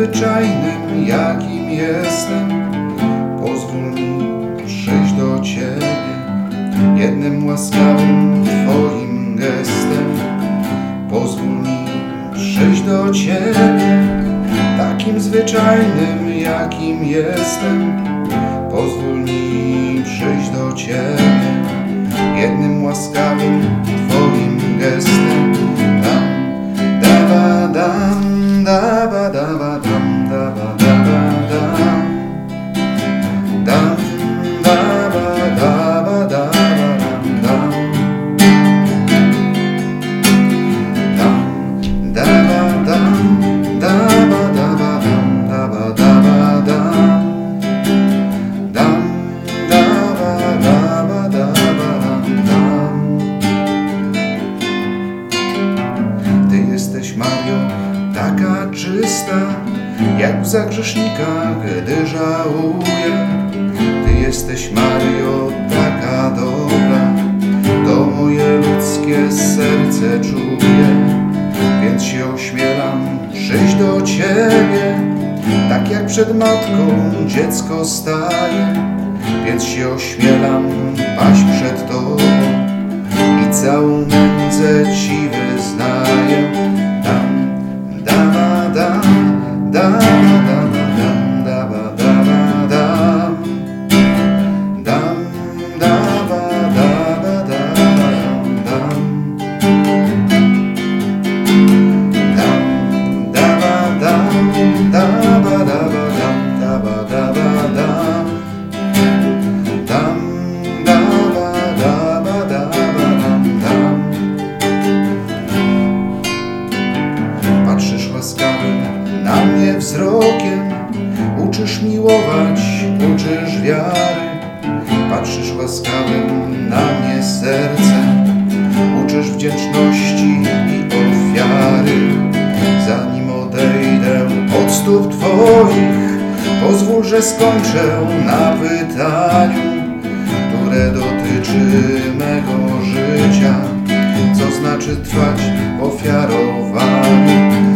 zwyczajnym, jakim jestem. Pozwól mi przyjść do Ciebie jednym łaskawym Twoim gestem. Pozwól mi przyjść do Ciebie takim zwyczajnym, jakim jestem. Pozwól mi przyjść do Ciebie jednym łaskawym. Taka czysta, jak łza grzesznika, gdy żałuje. Ty jesteś Mario, taka dobra, to moje ludzkie serce czuje. Więc się ośmielam przyjść do Ciebie, tak jak przed matką dziecko staje. Więc się ośmielam paść przed Tobą i całą nędzę Ci wyznaję. Wzrokiem, uczysz miłować, uczysz wiary. Patrzysz łaskawym na mnie sercem, uczysz wdzięczności i ofiary. Zanim odejdę od stóp Twoich, pozwól, że skończę na pytaniu, które dotyczy mego życia. Co znaczy trwać ofiarowaniu?